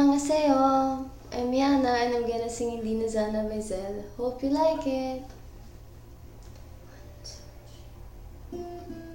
Annyeonghaseyo. I'm Yana and I'm gonna sing Hindi Nazana by Zell. Hope you like it. One, two,